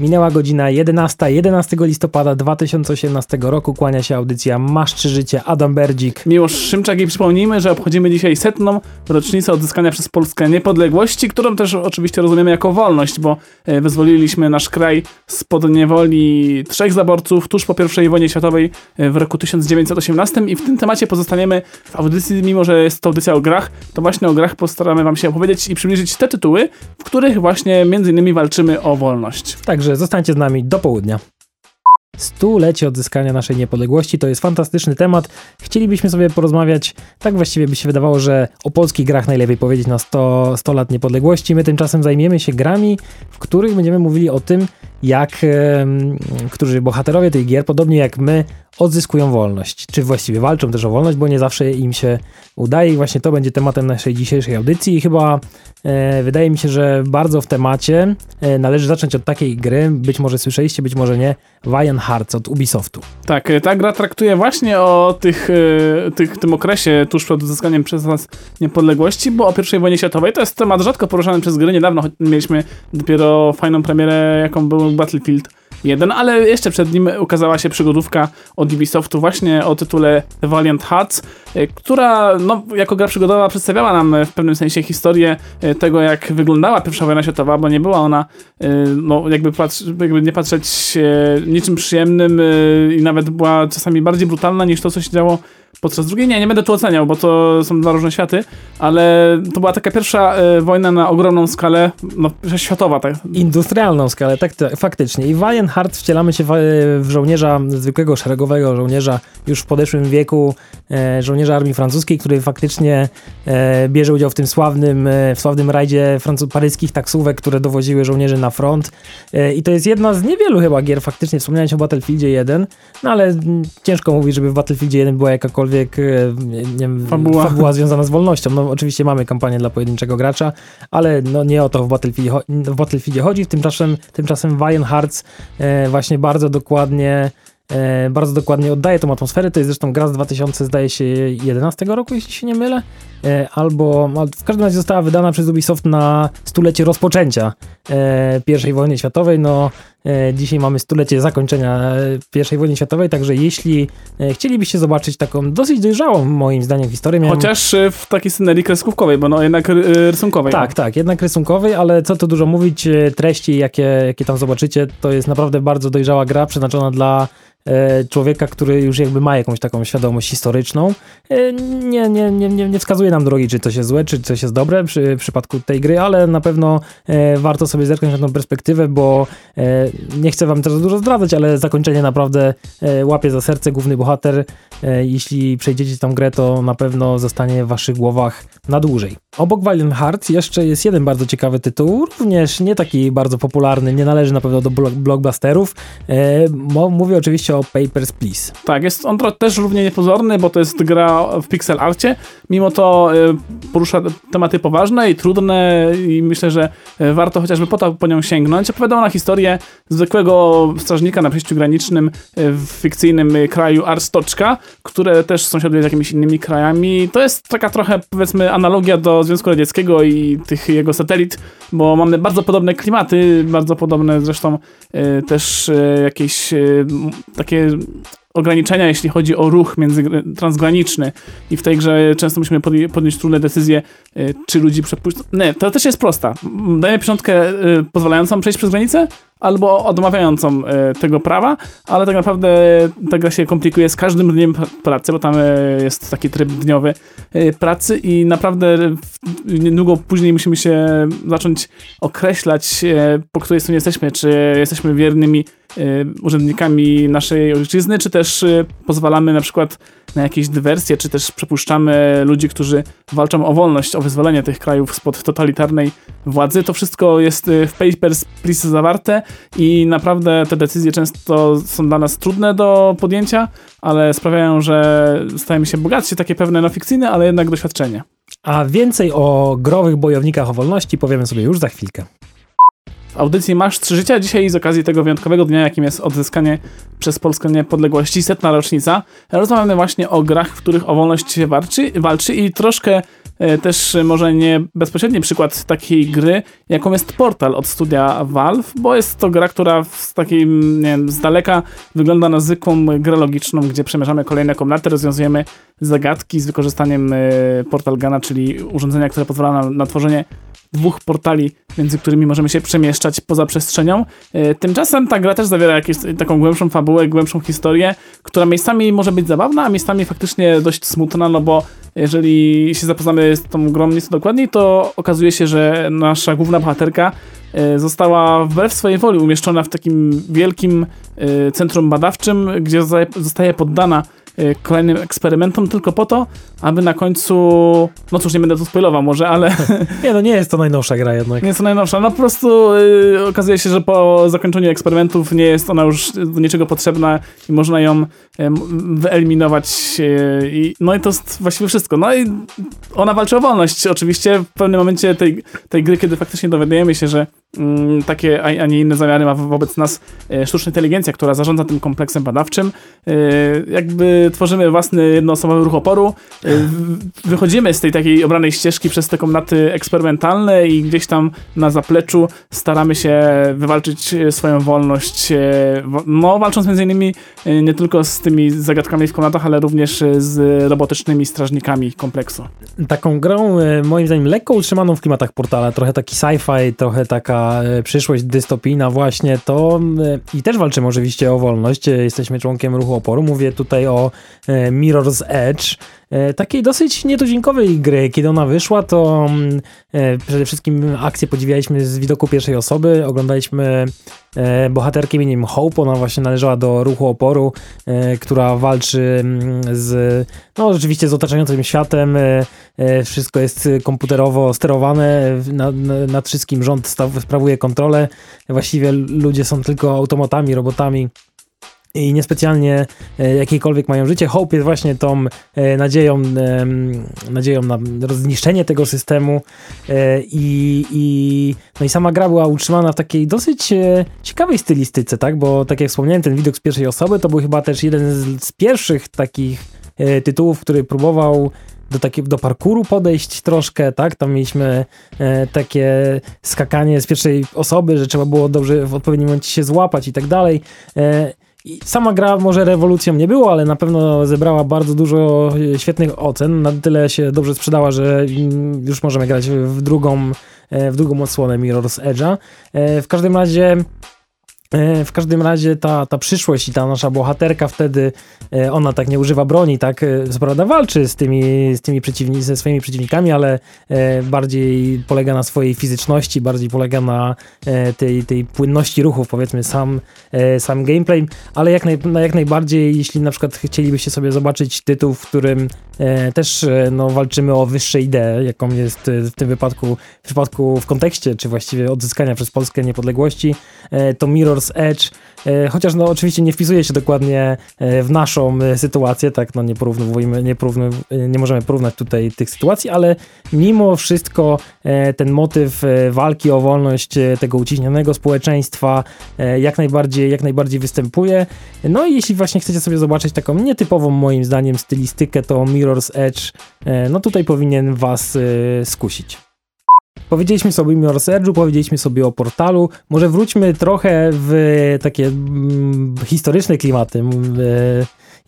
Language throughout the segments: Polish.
Minęła godzina 11, 11 listopada 2018 roku. Kłania się audycja Masz czy życie, Adam Berdzik. Miłosz Szymczak i przypomnijmy, że obchodzimy dzisiaj setną rocznicę odzyskania przez Polskę niepodległości, którą też oczywiście rozumiemy jako wolność, bo e, wyzwoliliśmy nasz kraj spod niewoli trzech zaborców tuż po I wojnie światowej e, w roku 1918 i w tym temacie pozostaniemy w audycji, mimo że jest to audycja o grach, to właśnie o grach postaramy wam się opowiedzieć i przybliżyć te tytuły, w których właśnie między innymi walczymy o wolność. Także zostańcie z nami do południa. Stulecie odzyskania naszej niepodległości to jest fantastyczny temat. Chcielibyśmy sobie porozmawiać, tak właściwie by się wydawało, że o polskich grach najlepiej powiedzieć na 100, 100 lat niepodległości. My tymczasem zajmiemy się grami, w których będziemy mówili o tym, jak którzy bohaterowie tych gier, podobnie jak my, odzyskują wolność. Czy właściwie walczą też o wolność, bo nie zawsze im się udaje i właśnie to będzie tematem naszej dzisiejszej audycji i chyba e, wydaje mi się, że bardzo w temacie e, należy zacząć od takiej gry, być może słyszeliście, być może nie, Valiant Hearts od Ubisoftu. Tak, e, ta gra traktuje właśnie o tych, e, tych, tym okresie tuż przed uzyskaniem przez nas niepodległości, bo o I wojnie światowej to jest temat rzadko poruszany przez gry. Niedawno mieliśmy dopiero fajną premierę, jaką był Battlefield 1, ale jeszcze przed nim ukazała się przygodówka od Ubisoftu właśnie o tytule Valiant Hearts, która no, jako gra przygodowa przedstawiała nam w pewnym sensie historię tego, jak wyglądała pierwsza wojna światowa, bo nie była ona, no jakby, patrz, jakby nie patrzeć niczym przyjemnym i nawet była czasami bardziej brutalna niż to, co się działo podczas drugiej. Nie, nie będę tu oceniał, bo to są dwa różne światy, ale to była taka pierwsza wojna na ogromną skalę, no światowa. Tak. Industrialną skalę, tak, tak faktycznie. I Heart wcielamy się w, w, żołnierza, zwykłego szeregowego żołnierza już w podeszłym wieku, e, żołnierza armii francuskiej, który faktycznie e, bierze udział w tym sławnym, e, w sławnym rajdzie paryskich taksówek, które dowoziły żołnierzy na front. I to jest jedna z niewielu chyba gier, faktycznie wspomniałeś o Battlefieldzie 1, no ale ciężko mówić, żeby w Battlefieldzie 1 była jakakolwiek e, nie wiem, fabuła. fabuła związana z wolnością. No oczywiście mamy kampanię dla pojedynczego gracza, ale no nie o to w Battlefieldzie, w Battlefieldzie chodzi. Tymczasem, tymczasem Valiant Hearts e, właśnie bardzo dokładnie e, bardzo dokładnie oddaje tą atmosferę. To jest zresztą gra z 2000, zdaje się, 11 roku, jeśli się nie mylę. E, albo w każdym razie została wydana przez Ubisoft na stulecie rozpoczęcia e, I wojny światowej. No, e, dzisiaj mamy stulecie zakończenia I wojny światowej, także jeśli chcielibyście zobaczyć taką dosyć dojrzałą, moim zdaniem, historię. Miałem... Chociaż w takiej scenerii kreskówkowej, bo no jednak rysunkowej. Tak, no. tak, jednak rysunkowej, ale co tu dużo mówić, treści, jakie, jakie tam zobaczycie, to jest naprawdę bardzo dojrzała gra, przeznaczona dla człowieka, który już jakby ma jakąś taką świadomość historyczną. Nie, nie, nie, nie wskazuje nam drogi, czy coś jest złe, czy coś jest dobre przy w przypadku tej gry, ale na pewno e, warto sobie zerknąć na tą perspektywę, bo e, nie chcę wam teraz dużo zdradzać, ale zakończenie naprawdę e, łapie za serce główny bohater. E, jeśli przejdziecie tą grę, to na pewno zostanie w waszych głowach na dłużej. Obok Valiant Hearts jeszcze jest jeden bardzo ciekawy tytuł, również nie taki bardzo popularny, nie należy na pewno do blockbusterów. E, mówię oczywiście o Papers, Please. Tak, jest on też równie niepozorny, bo to jest gra w pixel arcie, mimo to e, porusza tematy poważne i trudne i myślę, że e, warto chociażby po to po nią sięgnąć. Opowiada ona historię zwykłego strażnika na przejściu granicznym e, w fikcyjnym kraju Arstoczka, które też sąsiaduje z jakimiś innymi krajami. To jest taka trochę, powiedzmy, analogia do Związku Radzieckiego i tych jego satelit, bo mamy bardzo podobne klimaty, bardzo podobne zresztą też jakieś takie ograniczenia, jeśli chodzi o ruch między, transgraniczny i w tej grze często musimy podjąć trudne decyzje, y, czy ludzi przepuścić. Nie, to też jest prosta. Dajemy pieczątkę y, pozwalającą przejść przez granicę, albo odmawiającą y, tego prawa, ale tak naprawdę ta gra się komplikuje z każdym dniem pracy, bo tam jest taki tryb dniowy pracy i naprawdę niedługo później musimy się zacząć określać, po której stronie jesteśmy, czy jesteśmy wiernymi urzędnikami naszej ojczyzny, czy też pozwalamy na przykład na jakieś dywersje, czy też przepuszczamy ludzi, którzy walczą o wolność, o wyzwolenie tych krajów spod totalitarnej władzy. To wszystko jest y, w Papers, Please zawarte i naprawdę te decyzje często są dla nas trudne do podjęcia, ale sprawiają, że stajemy się bogatsi, takie pewne no fikcyjne, ale jednak doświadczenie. A więcej o growych bojownikach o wolności powiemy sobie już za chwilkę. W audycji Masz Trzy Życia dzisiaj z okazji tego wyjątkowego dnia, jakim jest odzyskanie przez Polskę niepodległości, setna rocznica, rozmawiamy właśnie o grach, w których o wolność się walczy, walczy i troszkę też może nie bezpośredni przykład takiej gry, jaką jest Portal od studia Valve, bo jest to gra, która z takiej, nie wiem, z daleka wygląda na zwykłą grę logiczną, gdzie przemierzamy kolejne komnaty, rozwiązujemy zagadki z wykorzystaniem Portal Gana, czyli urządzenia, które pozwala na, na tworzenie dwóch portali, między którymi możemy się przemieszczać poza przestrzenią. E, tymczasem ta gra też zawiera jakąś taką głębszą fabułę, głębszą historię, która miejscami może być zabawna, a miejscami faktycznie dość smutna, no bo jeżeli się zapoznamy z tą grą nieco dokładniej, to okazuje się, że nasza główna bohaterka e, została wbrew swojej woli umieszczona w takim wielkim e, centrum badawczym, gdzie zostaje poddana kolejnym eksperymentom tylko po to, aby na końcu, no cóż, nie będę tu spoilował może, ale... Nie, no nie jest to najnowsza gra jednak. Nie jest to najnowsza, no po prostu yy, okazuje się, że po zakończeniu eksperymentów nie jest ona już do niczego potrzebna i można ją yy, wyeliminować yy, i no i to jest właściwie wszystko. No i ona walczy o wolność oczywiście w pewnym momencie tej, tej gry, kiedy faktycznie dowiadujemy się, że takie, a nie inne zamiary ma wobec nas e, sztuczna inteligencja, która zarządza tym kompleksem badawczym. E, jakby tworzymy własny jednoosobowy ruch oporu, e, wychodzimy z tej takiej obranej ścieżki przez te komnaty eksperymentalne i gdzieś tam na zapleczu staramy się wywalczyć swoją wolność, no walcząc między innymi nie tylko z tymi zagadkami w komnatach, ale również z robotycznymi strażnikami kompleksu. Taką grą, moim zdaniem, lekko utrzymaną w klimatach portala, trochę taki sci-fi, trochę taka E, przyszłość dystopijna właśnie, to e, i też walczymy oczywiście o wolność, e, jesteśmy członkiem ruchu oporu, mówię tutaj o Mirror's Edge, takiej dosyć nietuzinkowej gry. Kiedy ona wyszła, to przede wszystkim akcję podziwialiśmy z widoku pierwszej osoby, oglądaliśmy bohaterkę imieniem Hope, ona właśnie należała do ruchu oporu, która walczy z, no rzeczywiście z otaczającym światem, wszystko jest komputerowo sterowane, nad, nad wszystkim rząd sprawuje kontrolę. Właściwie ludzie są tylko automatami, robotami i niespecjalnie e, jakiekolwiek mają życie. Hope jest właśnie tą e, nadzieją, nadzieją na zniszczenie tego systemu e, i, i, no i sama gra była utrzymana w takiej dosyć ciekawej stylistyce, tak, bo tak jak wspomniałem, ten widok z pierwszej osoby to był chyba też jeden z, z pierwszych takich tytułów, który próbował do, takie, do parkuru podejść troszkę, tak? Tam mieliśmy e, takie skakanie z pierwszej osoby, że trzeba było dobrze w odpowiednim momencie się złapać i tak dalej. E, i sama gra może rewolucją nie było, ale na pewno zebrała bardzo dużo e, świetnych ocen. Na tyle się dobrze sprzedała, że mm, już możemy grać w drugą, e, w drugą odsłonę Mirror's Edge'a. E, w każdym razie w każdym razie ta, ta przyszłość i ta nasza bohaterka wtedy, e, ona tak nie używa broni, tak, e, co prawda walczy z tymi, z tymi przeciwni, ze swoimi przeciwnikami, ale bardziej polega na swojej fizyczności, bardziej polega na tej, tej płynności ruchów, powiedzmy, sam, sam gameplay, ale jak, naj, jak najbardziej, jeśli na przykład chcielibyście sobie zobaczyć tytuł, w którym też no, walczymy o wyższe idee, jaką jest w tym wypadku, w przypadku w kontekście, czy właściwie odzyskania przez Polskę niepodległości, to Mirror Edge, e, chociaż no oczywiście nie wpisuje się dokładnie e, w naszą e, sytuację, tak, no nie porównujemy, nie, nie możemy porównać tutaj tych sytuacji, ale mimo wszystko ten motyw walki o wolność tego uciśnionego społeczeństwa jak najbardziej, jak najbardziej występuje. No i jeśli właśnie chcecie sobie zobaczyć taką nietypową moim zdaniem stylistykę, to Mirror's Edge, no tutaj powinien was skusić. Powiedzieliśmy sobie o Mirror's powiedzieliśmy sobie o portalu. Może wróćmy trochę w takie mm, historyczne klimaty. E,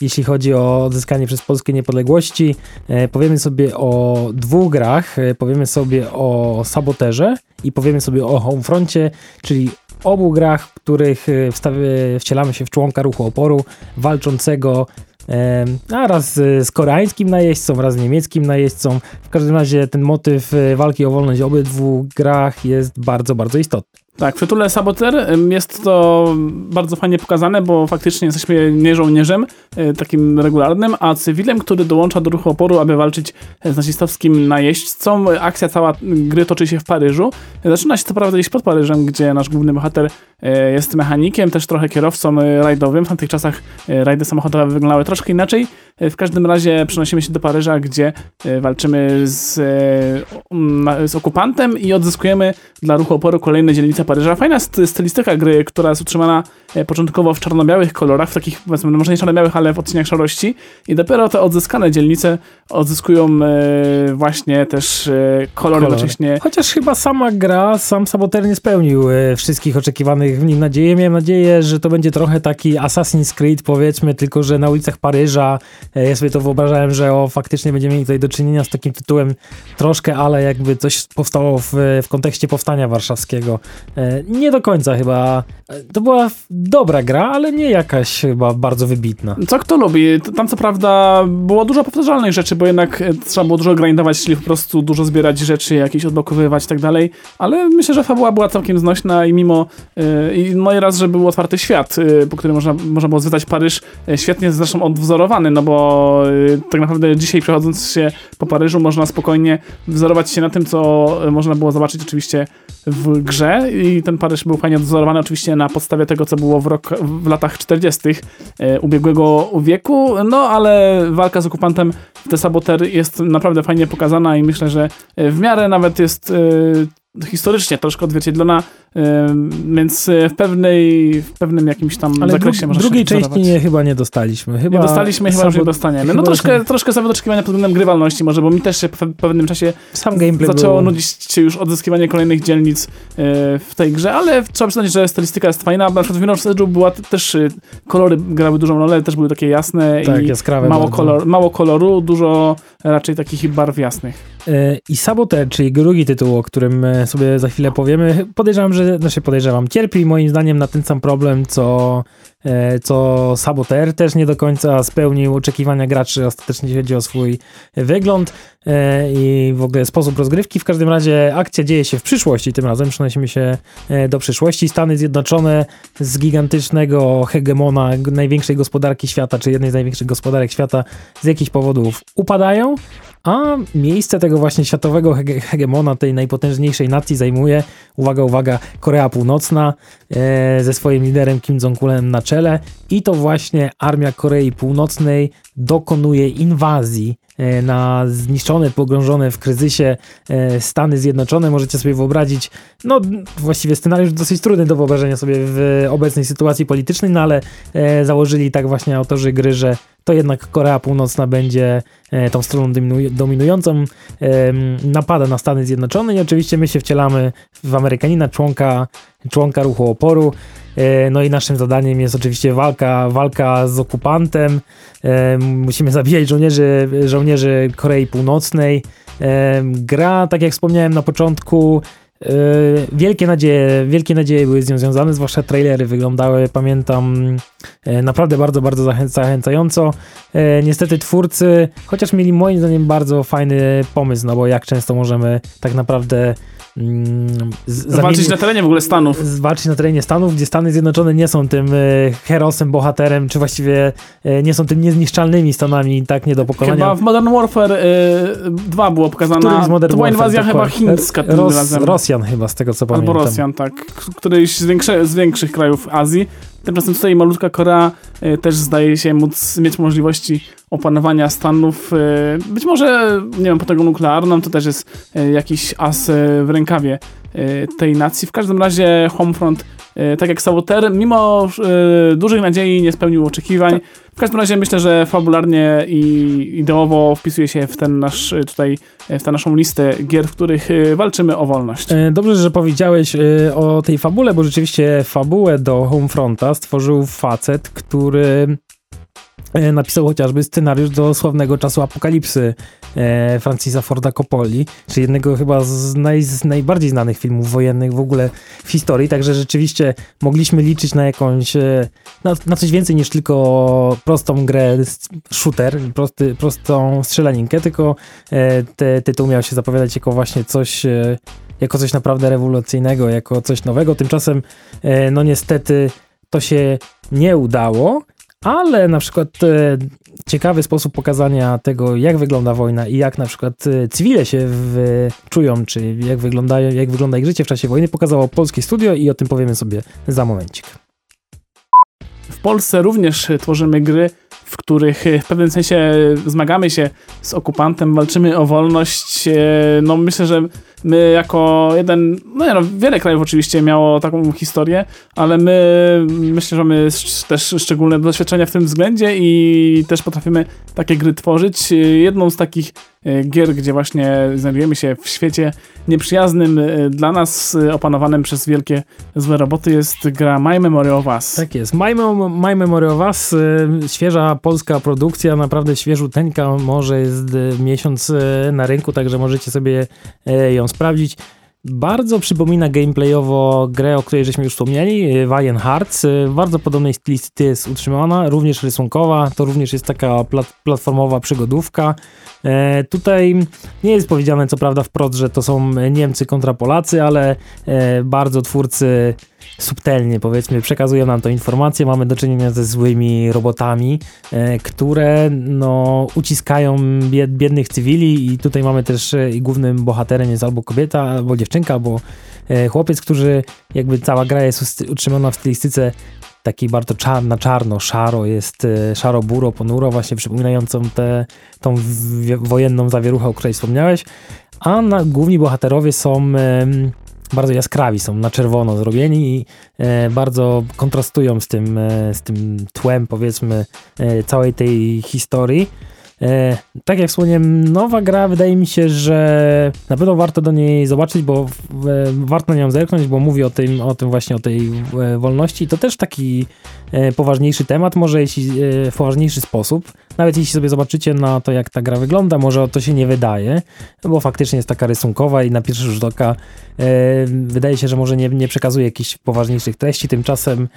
jeśli chodzi o odzyskanie przez Polskę niepodległości, e, powiemy sobie o dwóch grach. E, powiemy sobie o Saboterze i powiemy sobie o Homefroncie, czyli obu grach, w których wcielamy się w członka ruchu oporu walczącego a raz z koreańskim najeźdźcą, raz z niemieckim najeźdźcą. W każdym razie ten motyw e, walki o wolność w obydwu grach jest bardzo, bardzo istotny. Tak, w tytule Saboter jest to bardzo fajnie pokazane, bo faktycznie jesteśmy nie żołnierzem e, takim regularnym, a cywilem, który dołącza do ruchu oporu, aby walczyć z nazistowskim najeźdźcą. Akcja cała gry toczy się w Paryżu. Zaczyna się to prawda gdzieś pod Paryżem, gdzie nasz główny bohater e, jest mechanikiem, też trochę kierowcą e, rajdowym. W tamtych czasach rajdy samochodowe wyglądały troszkę inaczej. W każdym razie przenosimy się do Paryża, gdzie walczymy z, z okupantem i odzyskujemy dla ruchu oporu kolejne dzielnice Paryża. Fajna stylistyka gry, która jest utrzymana e, początkowo w czarno-białych kolorach, w takich, powiedzmy, no może nie czarno-białych, ale w odcieniach szarości i dopiero te odzyskane dzielnice odzyskują e, właśnie też e, kolory jednocześnie. Chociaż chyba sama gra, sam Saboter nie spełnił wszystkich oczekiwanych w nim nadziei. Miałem nadzieję, że to będzie trochę taki Assassin's Creed, powiedzmy, tylko że na ulicach Paryża. Ja sobie to wyobrażałem, że o, faktycznie będziemy mieli tutaj do czynienia z takim tytułem troszkę, ale jakby coś powstało w, w kontekście powstania warszawskiego. E, nie do końca chyba. To była dobra gra, ale nie jakaś chyba bardzo wybitna. Co kto lubi? Tam co prawda było dużo powtarzalnych rzeczy, bo jednak e, trzeba było dużo grindować, czyli po prostu dużo zbierać rzeczy, jakieś odblokowywać i tak dalej, ale myślę, że fabuła była całkiem znośna i mimo i no i raz, że był otwarty świat, po którym można, można było zwiedzać Paryż, świetnie zresztą odwzorowany, no bo tak naprawdę dzisiaj przechodząc się po Paryżu można spokojnie wzorować się na tym, co można było zobaczyć oczywiście w grze i ten Paryż był fajnie odwzorowany oczywiście na podstawie tego, co było w, rok, w latach 40. E, ubiegłego wieku, no ale walka z okupantem w The Saboteur jest naprawdę fajnie pokazana i myślę, że w miarę nawet jest e, historycznie troszkę odzwierciedlona, więc w, pewnej, w pewnym jakimś tam Ale zakresie dru- można drugiej części nie, chyba nie dostaliśmy. Chyba nie dostaliśmy, chyba już nie dostaniemy. No troszkę, troszkę sobie oczekiwania pod względem grywalności może, bo mi też się w pewnym czasie Sam gameplay zaczęło nudzić się już odzyskiwanie kolejnych dzielnic e, w tej grze, ale trzeba przyznać, że stylistyka jest fajna. Na przykład w Mirror's Edge'u była też, e, kolory grały dużą rolę, też były takie jasne tak, i jaskrawe mało, kolor, mało koloru, dużo raczej takich barw jasnych. E, I Saboteur, czyli drugi tytuł, o którym sobie za chwilę powiemy, podejrzewam, że, znaczy podejrzewam, cierpi moim zdaniem na ten sam problem, co, e, co Saboteur też nie do końca spełnił oczekiwania graczy ostatecznie, jeśli chodzi o swój wygląd e, i w ogóle sposób rozgrywki. W każdym razie akcja dzieje się w przyszłości, tym razem przenosimy się e, do przyszłości. Stany Zjednoczone z gigantycznego hegemona największej gospodarki świata, czy jednej z największych gospodarek świata z jakichś powodów upadają, a miejsce tego właśnie światowego hege hegemona, tej najpotężniejszej nacji zajmuje, uwaga, uwaga, Korea Północna e, ze swoim liderem Kim Jong-ulem na czele. I to właśnie armia Korei Północnej dokonuje inwazji na zniszczone, pogrążone w kryzysie e, Stany Zjednoczone. Możecie sobie wyobrazić, no właściwie scenariusz dosyć trudny do wyobrażenia sobie w obecnej sytuacji politycznej, no ale e, założyli tak właśnie autorzy gry, że to jednak Korea Północna będzie tą stroną dominującą, napada na Stany Zjednoczone i oczywiście my się wcielamy w Amerykanina, członka, członka ruchu oporu. E, no i naszym zadaniem jest oczywiście walka, walka z okupantem. E, musimy zabijać żołnierzy, żołnierzy Korei Północnej. E, gra, tak jak wspomniałem na początku, Wielkie nadzieje, wielkie nadzieje były z nią związane, zwłaszcza trailery wyglądały, pamiętam, naprawdę bardzo, bardzo zachęcająco. Niestety twórcy, chociaż mieli moim zdaniem bardzo fajny pomysł, no bo jak często możemy tak naprawdę Mm, walczyć na terenie w ogóle Stanów. Walczyć na terenie Stanów, gdzie Stany Zjednoczone nie są tym e, herosem, bohaterem, czy właściwie e, nie są tym niezniszczalnymi Stanami, tak nie do pokonania. Chyba w Modern Warfare y, e, 2 było pokazane. To była inwazja tak, chyba chińska tym Ros, razem. Rosjan chyba, z tego co Albo pamiętam. Albo Rosjan, tak. Któryś z, większe, z większych krajów Azji. Tymczasem tutaj malutka Korea y, też zdaje się móc mieć możliwości opanowania Stanów. Y, być może, nie wiem, potęgą nuklearną to też jest y, jakiś as w rękawie tej nacji. W każdym razie Homefront, tak jak Saboteur, mimo dużych nadziei nie spełnił oczekiwań. Tak. W każdym razie myślę, że fabularnie i ideowo wpisuje się w ten nasz tutaj, w tę naszą listę gier, w których walczymy o wolność. Dobrze, że powiedziałeś o tej fabule, bo rzeczywiście fabułę do Homefronta stworzył facet, który E, napisał chociażby scenariusz do sławnego czasu apokalipsy e, Francisa Forda Coppoli, czyli jednego chyba z, naj, z, najbardziej znanych filmów wojennych w ogóle w historii, także rzeczywiście mogliśmy liczyć na jakąś, e, na, na coś więcej niż tylko prostą grę shooter, prosty, prostą strzelaninkę, tylko e, te, tytuł miał się zapowiadać jako właśnie coś e, jako coś naprawdę rewolucyjnego, jako coś nowego. Tymczasem, e, no niestety, to się nie udało ale na przykład e, ciekawy sposób pokazania tego, jak wygląda wojna i jak na przykład e, cywile się w, czują, czy jak, wyglądają, jak wygląda ich życie w czasie wojny, pokazało polskie studio i o tym powiemy sobie za momencik. W Polsce również tworzymy gry, w których w pewnym sensie zmagamy się z okupantem, walczymy o wolność. E, no myślę, że my jako jeden, no nie no, wiele krajów oczywiście miało taką historię, ale my myślę, że mamy też szczególne doświadczenia w tym względzie i też potrafimy takie gry tworzyć. Jedną z takich e, gier, gdzie właśnie znajdujemy się w świecie nieprzyjaznym e, dla nas, e, opanowanym przez wielkie złe roboty jest gra My Memory of Us. Tak jest. My, My Memory of Us, świeża polska produkcja, naprawdę świeżuteńka, może jest miesiąc na rynku, także możecie sobie ją sprawdzić. Bardzo przypomina gameplayowo grę, o której żeśmy już wspomnieli, Valiant Hearts. W bardzo podobnej stylistyce jest utrzymana, również rysunkowa, to również jest taka plat platformowa przygodówka. E, tutaj nie jest powiedziane co prawda wprost, że to są Niemcy kontra Polacy, ale e, bardzo twórcy subtelnie powiedzmy przekazują nam to informacje. Mamy do czynienia ze złymi robotami, e, które no, uciskają bied, biednych cywili i tutaj mamy też e, i głównym bohaterem jest albo kobieta, albo dziewczynka, albo e, chłopiec, którzy jakby cała gra jest utrzymana w stylistyce takiej bardzo czarna, czarno, szaro, jest e, szaro, buro, ponuro, właśnie przypominającą tę tą wojenną zawieruchę, o której wspomniałeś, a na, główni bohaterowie są bardzo jaskrawi, są na czerwono zrobieni i e, bardzo kontrastują z tym, e, z tym tłem, powiedzmy, e, całej tej historii. E, tak jak wspomniałem, nowa gra wydaje mi się, że na pewno warto do niej zobaczyć, bo e, warto na nią zerknąć, bo mówi o tym, o tym właśnie, o tej e, wolności. To też taki poważniejszy temat, może jeśli w poważniejszy sposób. Nawet jeśli sobie zobaczycie na to, jak ta gra wygląda, może to się nie wydaje, bo faktycznie jest taka rysunkowa i na pierwszy rzut oka e, wydaje się, że może nie, nie przekazuje jakichś poważniejszych treści, tymczasem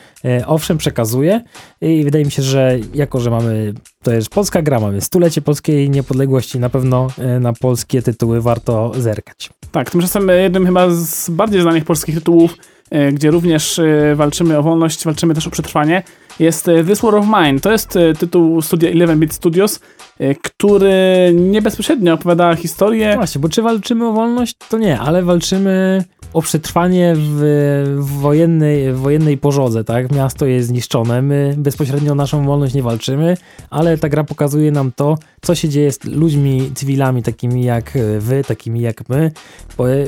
owszem przekazuje i wydaje mi się, że jako, że mamy, to jest polska gra, mamy stulecie polskiej niepodległości na pewno e, na polskie tytuły warto zerkać. Tak, tymczasem jednym chyba z bardziej znanych polskich tytułów, e, gdzie również e, walczymy o wolność, walczymy też o przetrwanie, jest This War of Mine. To jest tytuł studia 11-bit Studios, który nie bezpośrednio opowiada historię. No właśnie, bo czy walczymy o wolność? To nie, ale walczymy o przetrwanie w, w, wojennej, w wojennej pożodze, tak? Miasto jest zniszczone, my bezpośrednio o naszą wolność nie walczymy, ale ta gra pokazuje nam to, co się dzieje z ludźmi, cywilami takimi jak wy, takimi jak my,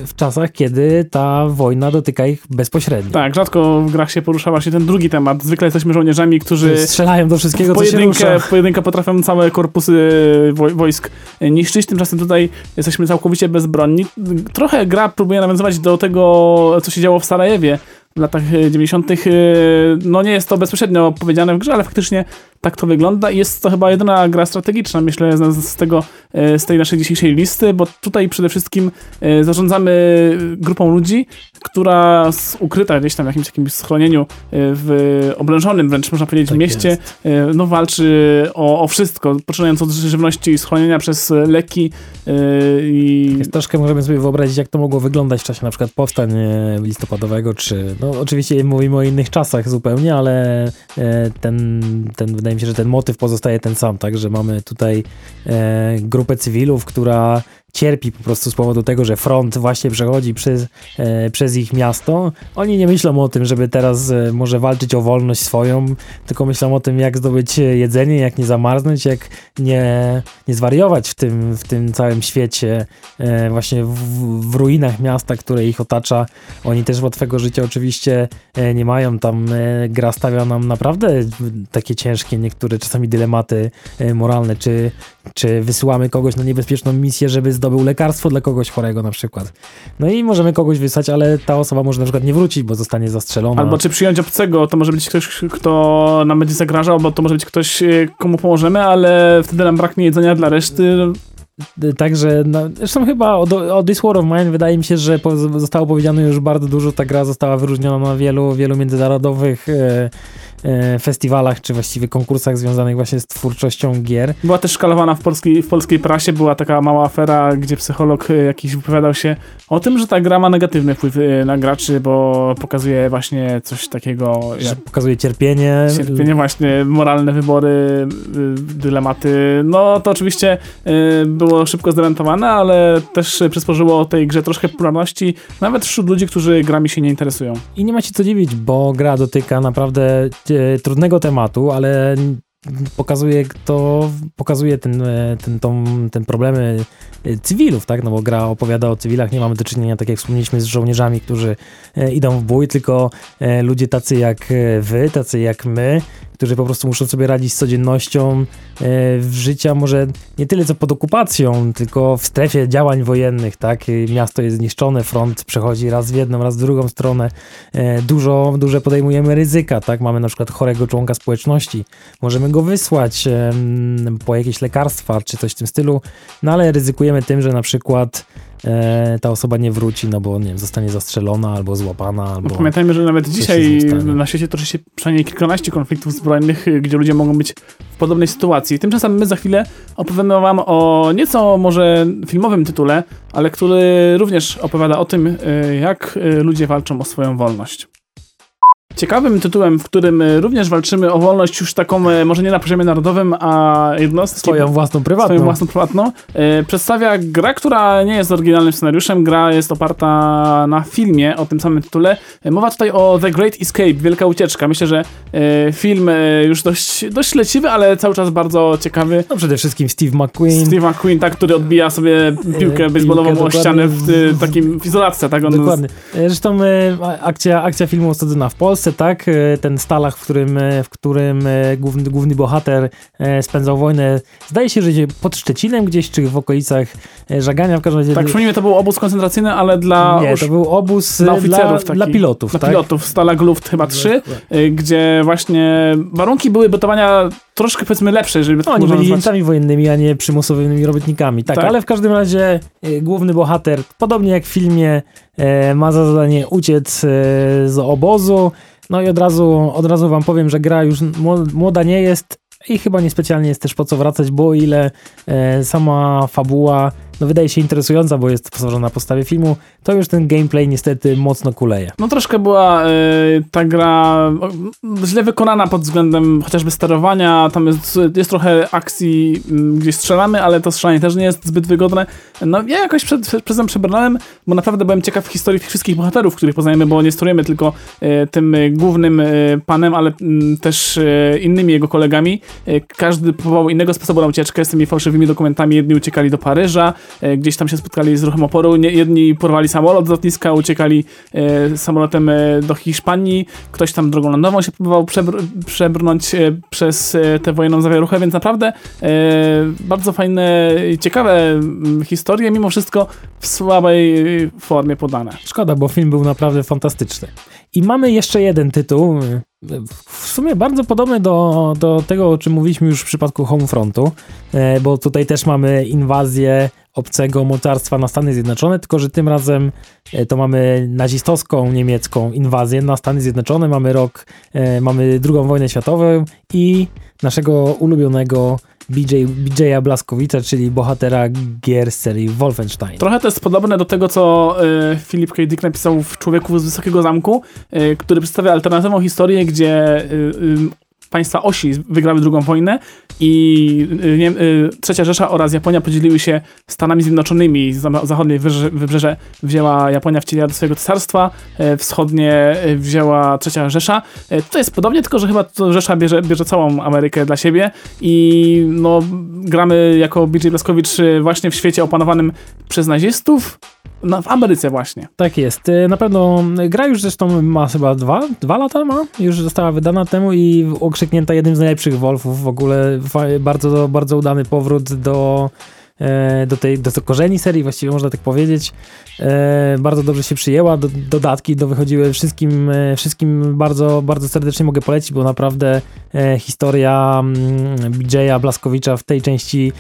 w czasach, kiedy ta wojna dotyka ich bezpośrednio. Tak, rzadko w grach się porusza właśnie ten drugi temat. Zwykle jesteśmy żołnierzami, którzy strzelają do wszystkiego, co się rusza. Pojedynkę potrafią całe korpusy wojsk niszczyć, tymczasem tutaj jesteśmy całkowicie bezbronni. Trochę gra próbuje nawiązywać do tego, tego, co się działo w Sarajewie w latach 90. No nie jest to bezpośrednio powiedziane w grze, ale faktycznie tak to wygląda i jest to chyba jedyna gra strategiczna, myślę, z, tego, e, z tej naszej dzisiejszej listy, bo tutaj przede wszystkim e, zarządzamy grupą ludzi, która ukryta gdzieś tam w jakimś takim schronieniu, e, w oblężonym wręcz można powiedzieć tak mieście, jest. no walczy o, o wszystko, poczynając od żywności i schronienia przez leki i... Jest troszkę możemy sobie wyobrazić, jak to mogło wyglądać w czasie na przykład powstań listopadowego, czy no oczywiście mówimy o innych czasach zupełnie, ale ten, ten wydaje wydaje mi się, że ten motyw pozostaje ten sam, tak, że mamy tutaj e, grupę cywilów, która cierpi po prostu z powodu tego, że front właśnie przechodzi przez, e, przez ich miasto. Oni nie myślą o tym, żeby teraz e, może walczyć o wolność swoją, tylko myślą o tym, jak zdobyć jedzenie, jak nie zamarznąć, jak nie, nie zwariować w tym, w tym całym świecie, e, właśnie w, w ruinach miasta, które ich otacza. Oni też łatwego życia oczywiście e, nie mają. Tam e, gra stawia nam naprawdę takie ciężkie niektóre czasami dylematy e, moralne, czy, czy wysyłamy kogoś na niebezpieczną misję, żeby zdobył lekarstwo dla kogoś chorego na przykład. No i możemy kogoś wysłać, ale ta osoba może na przykład nie wrócić, bo zostanie zastrzelona. Albo czy przyjąć obcego, to może być ktoś, kto nam będzie zagrażał, bo to może być ktoś, e, komu pomożemy, ale wtedy nam braknie jedzenia dla reszty. Także, no, zresztą chyba o, o This War of Mine wydaje mi się, że po, zostało powiedziane już bardzo dużo. Ta gra została wyróżniona na wielu, wielu międzynarodowych e, E, festiwalach, czy właściwie konkursach związanych właśnie z twórczością gier. Była też szkalowana w polskiej, w polskiej prasie, była taka mała afera, gdzie psycholog e, jakiś wypowiadał się o tym, że ta gra ma negatywny wpływ e, na graczy, bo pokazuje właśnie coś takiego... Jak pokazuje cierpienie. Cierpienie właśnie, moralne wybory, dylematy. No to oczywiście było szybko zdementowane, ale też przysporzyło tej grze troszkę popularności, nawet wśród ludzi, którzy grami się nie interesują. I nie ma się co dziwić, bo gra dotyka naprawdę trudnego tematu, ale pokazuje to, pokazuje ten, ten, tą, ten problemy cywilów, tak, no bo gra opowiada o cywilach, nie mamy do czynienia, tak jak wspomnieliśmy, z żołnierzami, którzy idą w bój, tylko ludzie tacy jak wy, tacy jak my, którzy po prostu muszą sobie radzić z codziennością e, w życia, może nie tyle co pod okupacją, tylko w strefie działań wojennych, tak? Miasto jest zniszczone, front przechodzi raz w jedną, raz w drugą stronę. E, dużo, duże podejmujemy ryzyka, tak? Mamy na przykład chorego członka społeczności, możemy go wysłać po jakieś lekarstwa czy coś w tym stylu, no ale ryzykujemy tym, że na przykład e, ta osoba nie wróci, no bo nie wiem, zostanie zastrzelona albo złapana. Albo no pamiętajmy, że nawet dzisiaj na świecie toczy się przynajmniej kilkanaście konfliktów zbrojnych, gdzie ludzie mogą być w podobnej sytuacji. Tymczasem my za chwilę opowiemy wam o nieco może filmowym tytule, ale który również opowiada o tym, e, jak e, ludzie walczą o swoją wolność. Ciekawym tytułem, w którym e, również walczymy o wolność już taką, e, może nie na poziomie narodowym, a jednostki... Swoją własną prywatną. Swoją własną prywatną. E, przedstawia gra, która nie jest oryginalnym scenariuszem. Gra jest oparta na filmie o tym samym tytule. E, mowa tutaj o The Great Escape, Wielka Ucieczka. Myślę, że e, film e, już dość, dość leciwy, ale cały czas bardzo ciekawy. No przede wszystkim Steve McQueen. Steve McQueen, tak, który odbija sobie piłkę baseballową o ścianę w, w takim w izolacji. Tak, on dokładnie. Zresztą akcja, akcja filmu osadzona w Polsce Polsce, tak? E, ten Stalach, w którym, e, w którym e, główny, główny bohater spędzał wojnę, zdaje się, że pod Szczecinem gdzieś, czy w okolicach Żagania w każdym razie. Tak, przypomnijmy, to był obóz koncentracyjny, ale dla... Nie, to był obóz dla oficerów, dla, dla pilotów, Dla tak? pilotów, Stalag Luft chyba 3, gdzie właśnie warunki były bytowania troszkę powiedzmy lepsze, jeżeli no, Oni byli jeńcami wojennymi, a nie przymusowymi robotnikami. Tak, tak, ale w każdym razie główny bohater, podobnie jak w filmie, ma za zadanie uciec z obozu, no i od razu, od razu wam powiem, że gra już młoda nie jest i chyba niespecjalnie jest też po co wracać, bo o ile e, sama fabuła no wydaje się interesująca, bo jest stworzona na podstawie filmu, to już ten gameplay niestety mocno kuleje. No troszkę była y, ta gra źle wykonana pod względem chociażby sterowania, tam jest, jest trochę akcji, y, gdzie strzelamy, ale to strzelanie też nie jest zbyt wygodne. No ja jakoś przed, przed, przebrnąłem, bo naprawdę byłem ciekaw historii tych wszystkich bohaterów, których poznajemy, bo nie sterujemy tylko y, tym głównym panem, ale mm, też innymi jego kolegami. każdy próbował innego sposobu na ucieczkę z tymi fałszywymi dokumentami. Jedni uciekali do Paryża, gdzieś tam się spotkali z ruchem oporu. jedni porwali samolot z lotniska, uciekali e, samolotem e, do Hiszpanii, ktoś tam drogą lądową się próbował przebr przebrnąć przez tę wojenną zawieruchę, więc naprawdę bardzo fajne i ciekawe historie, mimo wszystko w słabej formie podane. Szkoda, bo film był naprawdę fantastyczny. I mamy jeszcze jeden tytuł, w sumie bardzo podobny do, do tego, o czym mówiliśmy już w przypadku Homefrontu, bo tutaj też mamy inwazję obcego mocarstwa na Stany Zjednoczone, tylko że tym razem e, to mamy nazistowską niemiecką inwazję na Stany Zjednoczone, mamy rok, e, mamy drugą wojnę światową i naszego ulubionego BJ, BJ'a Blaskowicza, czyli bohatera gier serii Wolfenstein. Trochę to jest podobne do tego, co y, Philip K. Dick napisał w Człowieku z Wysokiego Zamku, y, który przedstawia alternatywną historię, gdzie y, państwa osi wygrały drugą wojnę i y, nie, y, Trzecia Rzesza oraz Japonia podzieliły się Stanami Zjednoczonymi. Zachodnie wybrzeże wzięła Japonia, wcieliła do swojego cesarstwa, e, wschodnie e, wzięła Trzecia Rzesza. E, to jest podobnie, tylko że chyba Rzesza bierze, bierze całą Amerykę dla siebie i no, gramy jako BJ Blaskowicz właśnie w świecie opanowanym przez nazistów, no, w Ameryce właśnie. Tak jest. Y, na pewno gra już zresztą ma chyba dwa, dwa lata ma, już została wydana temu i okrzyknięta jednym z najlepszych Wolfów w ogóle. Bardzo, bardzo udany powrót do e, do tej do korzeni serii, właściwie można tak powiedzieć. E, bardzo dobrze się przyjęła, do, dodatki do wychodziły wszystkim, e, wszystkim bardzo, bardzo serdecznie mogę polecić, bo naprawdę historia mm, BJ'a Blaskowicza w tej części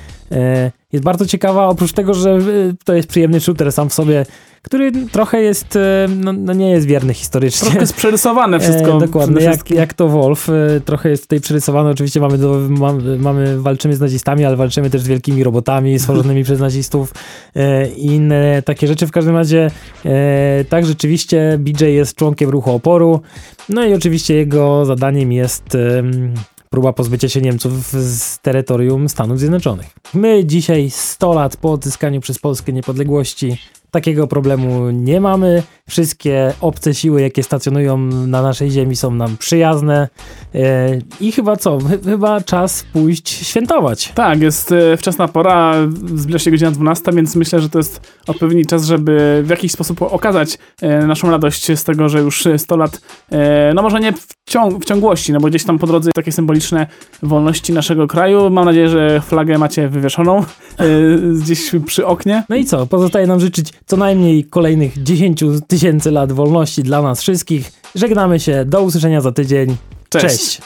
jest bardzo ciekawa, oprócz tego, że to jest przyjemny shooter sam w sobie, który trochę jest, e, no, no nie jest wierny historycznie. Trochę jest przerysowane wszystko. E, dokładnie, jak, jak to Wolf. E, trochę jest tutaj przerysowane. Oczywiście mamy, do, mamy, mamy, walczymy z nazistami, ale walczymy też z wielkimi robotami stworzonymi przez nazistów e, i inne takie rzeczy. W każdym razie e, tak, rzeczywiście BJ jest członkiem ruchu oporu. No i oczywiście jego zadaniem jest próba pozbycia się Niemców z terytorium Stanów Zjednoczonych. My dzisiaj, 100 lat po odzyskaniu przez Polskę niepodległości, takiego problemu nie mamy. Wszystkie obce siły, jakie stacjonują na naszej ziemi są nam przyjazne e, i chyba co, chyba czas pójść świętować. Tak, jest e, wczesna pora, zbliża się godzina 12, więc myślę, że to jest odpowiedni czas, żeby w jakiś sposób okazać e, naszą radość z tego, że już 100 lat, no może nie w, ciąg w ciągłości, no bo gdzieś tam po drodze takie symboliczne wolności naszego kraju. Mam nadzieję, że flagę macie wywieszoną gdzieś przy oknie. No i co, pozostaje nam życzyć co najmniej kolejnych 10 tysięcy lat wolności dla nas wszystkich. Żegnamy się, do usłyszenia za tydzień. Cześć. Cześć.